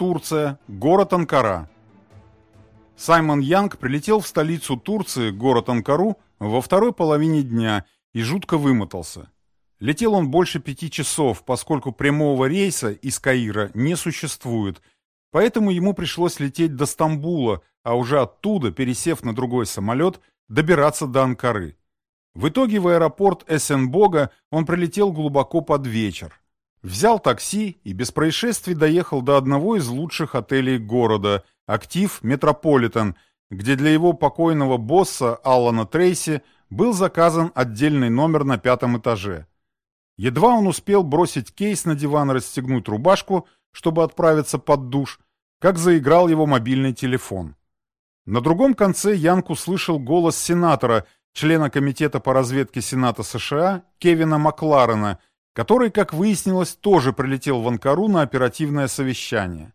Турция, город Анкара. Саймон Янг прилетел в столицу Турции, город Анкару, во второй половине дня и жутко вымотался. Летел он больше пяти часов, поскольку прямого рейса из Каира не существует, поэтому ему пришлось лететь до Стамбула, а уже оттуда, пересев на другой самолет, добираться до Анкары. В итоге в аэропорт Эссенбога он прилетел глубоко под вечер. Взял такси и без происшествий доехал до одного из лучших отелей города – «Актив Метрополитен», где для его покойного босса Аллана Трейси был заказан отдельный номер на пятом этаже. Едва он успел бросить кейс на диван и расстегнуть рубашку, чтобы отправиться под душ, как заиграл его мобильный телефон. На другом конце Янг услышал голос сенатора, члена Комитета по разведке Сената США Кевина Макларена – который, как выяснилось, тоже прилетел в Анкару на оперативное совещание.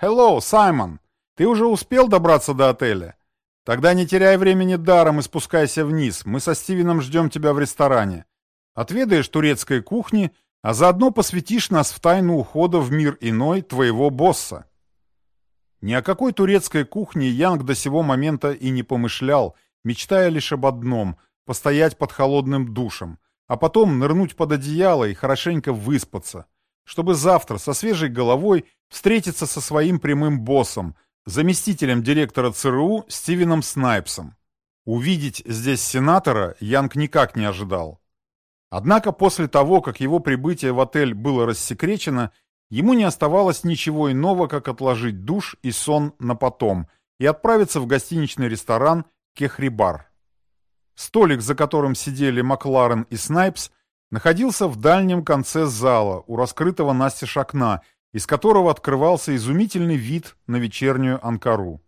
«Hello, Саймон! Ты уже успел добраться до отеля? Тогда не теряй времени даром и спускайся вниз. Мы со Стивеном ждем тебя в ресторане. Отведаешь турецкой кухни, а заодно посвятишь нас в тайну ухода в мир иной твоего босса». Ни о какой турецкой кухне Янг до сего момента и не помышлял, мечтая лишь об одном — постоять под холодным душем, а потом нырнуть под одеяло и хорошенько выспаться, чтобы завтра со свежей головой встретиться со своим прямым боссом, заместителем директора ЦРУ Стивеном Снайпсом. Увидеть здесь сенатора Янг никак не ожидал. Однако после того, как его прибытие в отель было рассекречено, ему не оставалось ничего иного, как отложить душ и сон на потом и отправиться в гостиничный ресторан Кехрибар. Столик, за которым сидели Макларен и Снайпс, находился в дальнем конце зала, у раскрытого настежь окна, из которого открывался изумительный вид на вечернюю Анкару.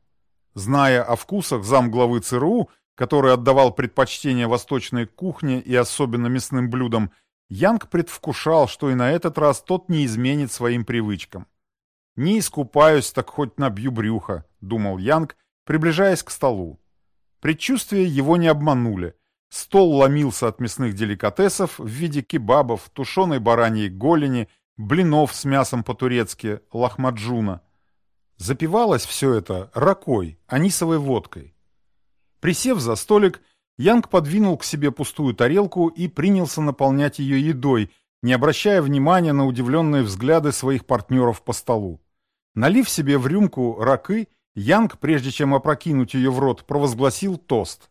Зная о вкусах замглавы ЦРУ, который отдавал предпочтение восточной кухне и особенно мясным блюдам, Янг предвкушал, что и на этот раз тот не изменит своим привычкам. «Не искупаюсь, так хоть набью брюхо», — думал Янг, приближаясь к столу. Предчувствия его не обманули. Стол ломился от мясных деликатесов в виде кебабов, тушеной бараньей голени, блинов с мясом по-турецки, лахмаджуна. Запивалось все это ракой, анисовой водкой. Присев за столик, Янг подвинул к себе пустую тарелку и принялся наполнять ее едой, не обращая внимания на удивленные взгляды своих партнеров по столу. Налив себе в рюмку ракы, Янг, прежде чем опрокинуть ее в рот, провозгласил тост.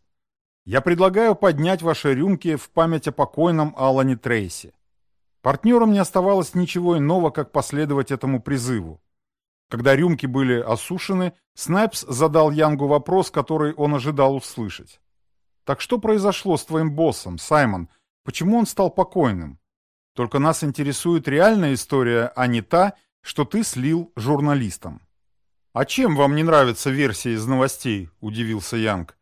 «Я предлагаю поднять ваши рюмки в память о покойном Алане Трейси». Партнерам не оставалось ничего иного, как последовать этому призыву. Когда рюмки были осушены, Снайпс задал Янгу вопрос, который он ожидал услышать. «Так что произошло с твоим боссом, Саймон? Почему он стал покойным? Только нас интересует реальная история, а не та, что ты слил журналистам». «А чем вам не нравится версия из новостей?» – удивился Янг.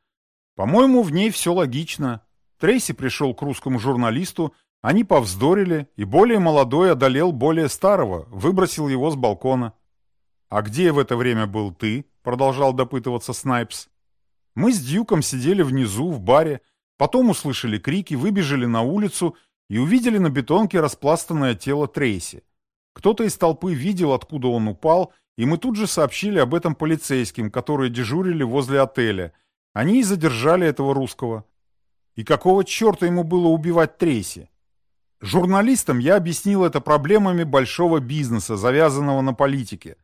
«По-моему, в ней все логично. Трейси пришел к русскому журналисту, они повздорили, и более молодой одолел более старого, выбросил его с балкона». «А где в это время был ты?» – продолжал допытываться Снайпс. «Мы с Дьюком сидели внизу, в баре, потом услышали крики, выбежали на улицу и увидели на бетонке распластанное тело Трейси. Кто-то из толпы видел, откуда он упал, и мы тут же сообщили об этом полицейским, которые дежурили возле отеля. Они и задержали этого русского. И какого черта ему было убивать Трейси? Журналистам я объяснил это проблемами большого бизнеса, завязанного на политике.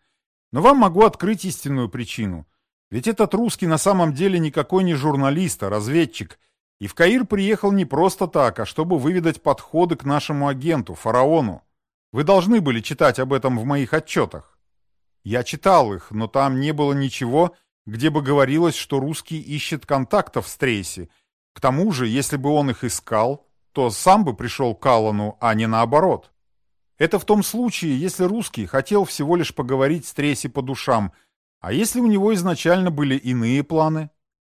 Но вам могу открыть истинную причину. Ведь этот русский на самом деле никакой не журналист, а разведчик. И в Каир приехал не просто так, а чтобы выведать подходы к нашему агенту, фараону. Вы должны были читать об этом в моих отчетах. Я читал их, но там не было ничего, где бы говорилось, что русский ищет контактов с Трейси. К тому же, если бы он их искал, то сам бы пришел к Аллану, а не наоборот. Это в том случае, если русский хотел всего лишь поговорить с Трейси по душам, а если у него изначально были иные планы?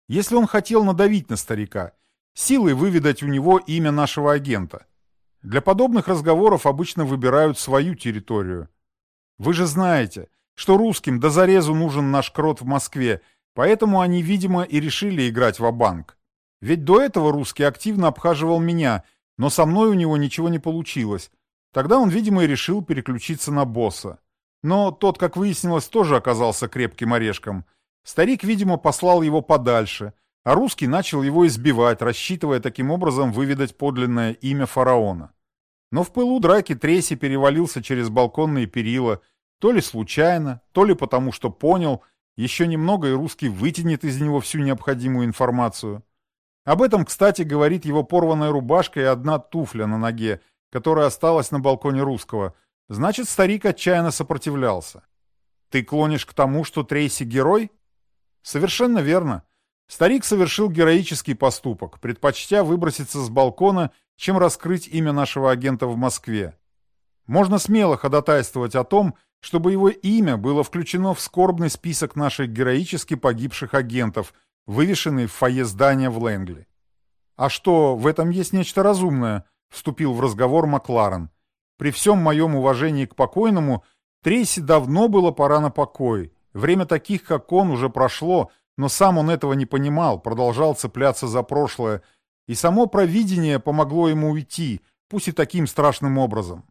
Если он хотел надавить на старика, силой выведать у него имя нашего агента. Для подобных разговоров обычно выбирают свою территорию. Вы же знаете, что русским до зарезу нужен наш крот в Москве, поэтому они, видимо, и решили играть в банк Ведь до этого русский активно обхаживал меня, но со мной у него ничего не получилось. Тогда он, видимо, и решил переключиться на босса. но тот, как выяснилось, тоже оказался крепким орешком. Старик, видимо, послал его подальше, а русский начал его избивать, рассчитывая таким образом выведать подлинное имя фараона. Но в пылу драки Треси перевалился через балконные перила, то ли случайно, то ли потому, что понял, еще немного и русский вытянет из него всю необходимую информацию. Об этом, кстати, говорит его порванная рубашка и одна туфля на ноге, которая осталась на балконе русского. Значит, старик отчаянно сопротивлялся. Ты клонишь к тому, что Трейси герой? Совершенно верно. Старик совершил героический поступок, предпочтя выброситься с балкона, чем раскрыть имя нашего агента в Москве. Можно смело ходатайствовать о том, чтобы его имя было включено в скорбный список наших героически погибших агентов, вывешенный в фойе здания в Лэнгли. «А что, в этом есть нечто разумное?» — вступил в разговор Макларен. «При всем моем уважении к покойному, Трейси давно было пора на покой. Время таких, как он, уже прошло, но сам он этого не понимал, продолжал цепляться за прошлое, и само провидение помогло ему уйти, пусть и таким страшным образом.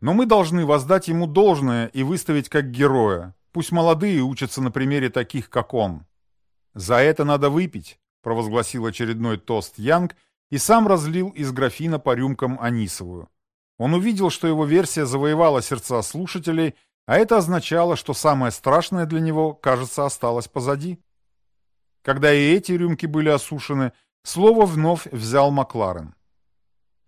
Но мы должны воздать ему должное и выставить как героя. Пусть молодые учатся на примере таких, как он. «За это надо выпить», — провозгласил очередной тост Янг и сам разлил из графина по рюмкам Анисовую. Он увидел, что его версия завоевала сердца слушателей, а это означало, что самое страшное для него, кажется, осталось позади. Когда и эти рюмки были осушены, слово вновь взял Макларен.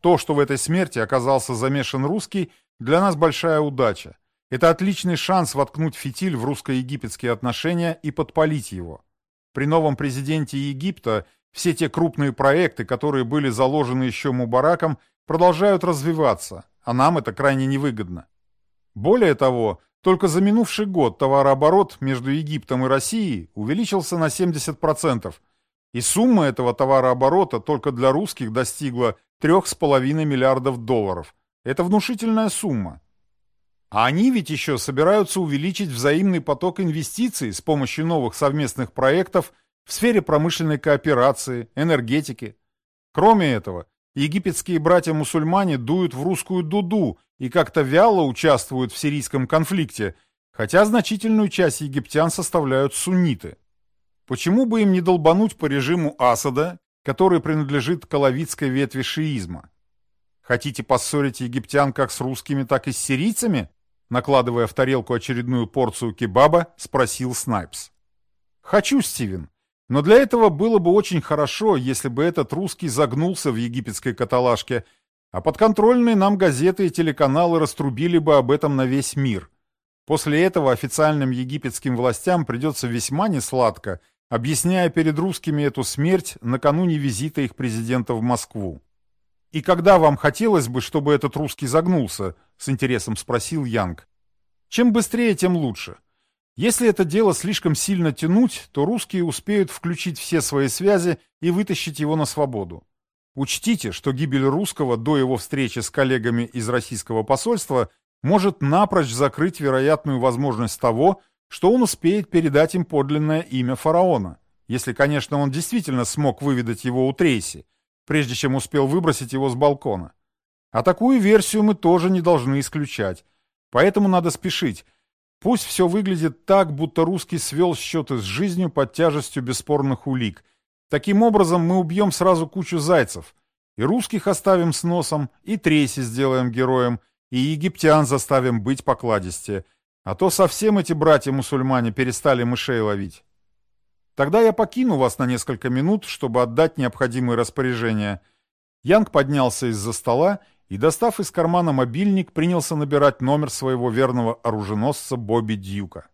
То, что в этой смерти оказался замешан русский, для нас большая удача. Это отличный шанс воткнуть фитиль в русско-египетские отношения и подпалить его. При новом президенте Египта все те крупные проекты, которые были заложены еще Мубараком, продолжают развиваться, а нам это крайне невыгодно. Более того, только за минувший год товарооборот между Египтом и Россией увеличился на 70%, и сумма этого товарооборота только для русских достигла 3,5 миллиардов долларов – это внушительная сумма. А они ведь еще собираются увеличить взаимный поток инвестиций с помощью новых совместных проектов в сфере промышленной кооперации, энергетики. Кроме этого, египетские братья-мусульмане дуют в русскую дуду и как-то вяло участвуют в сирийском конфликте, хотя значительную часть египтян составляют сунниты. Почему бы им не долбануть по режиму Асада, который принадлежит к алавитской ветви шиизма? Хотите поссорить египтян как с русскими, так и с сирийцами? Накладывая в тарелку очередную порцию кебаба, спросил Снайпс. Хочу, Стивен. Но для этого было бы очень хорошо, если бы этот русский загнулся в египетской каталажке, а подконтрольные нам газеты и телеканалы раструбили бы об этом на весь мир. После этого официальным египетским властям придется весьма несладко, объясняя перед русскими эту смерть накануне визита их президента в Москву. «И когда вам хотелось бы, чтобы этот русский загнулся?» — с интересом спросил Янг. «Чем быстрее, тем лучше. Если это дело слишком сильно тянуть, то русские успеют включить все свои связи и вытащить его на свободу. Учтите, что гибель русского до его встречи с коллегами из российского посольства может напрочь закрыть вероятную возможность того, что он успеет передать им подлинное имя фараона, если, конечно, он действительно смог выведать его у Трейси, прежде чем успел выбросить его с балкона. А такую версию мы тоже не должны исключать. Поэтому надо спешить. Пусть все выглядит так, будто русский свел счеты с жизнью под тяжестью бесспорных улик. Таким образом мы убьем сразу кучу зайцев. И русских оставим с носом, и Трейси сделаем героем, и египтян заставим быть покладистее. А то совсем эти братья-мусульмане перестали мышей ловить. Тогда я покину вас на несколько минут, чтобы отдать необходимые распоряжения. Янг поднялся из-за стола и, достав из кармана мобильник, принялся набирать номер своего верного оруженосца Бобби Дьюка.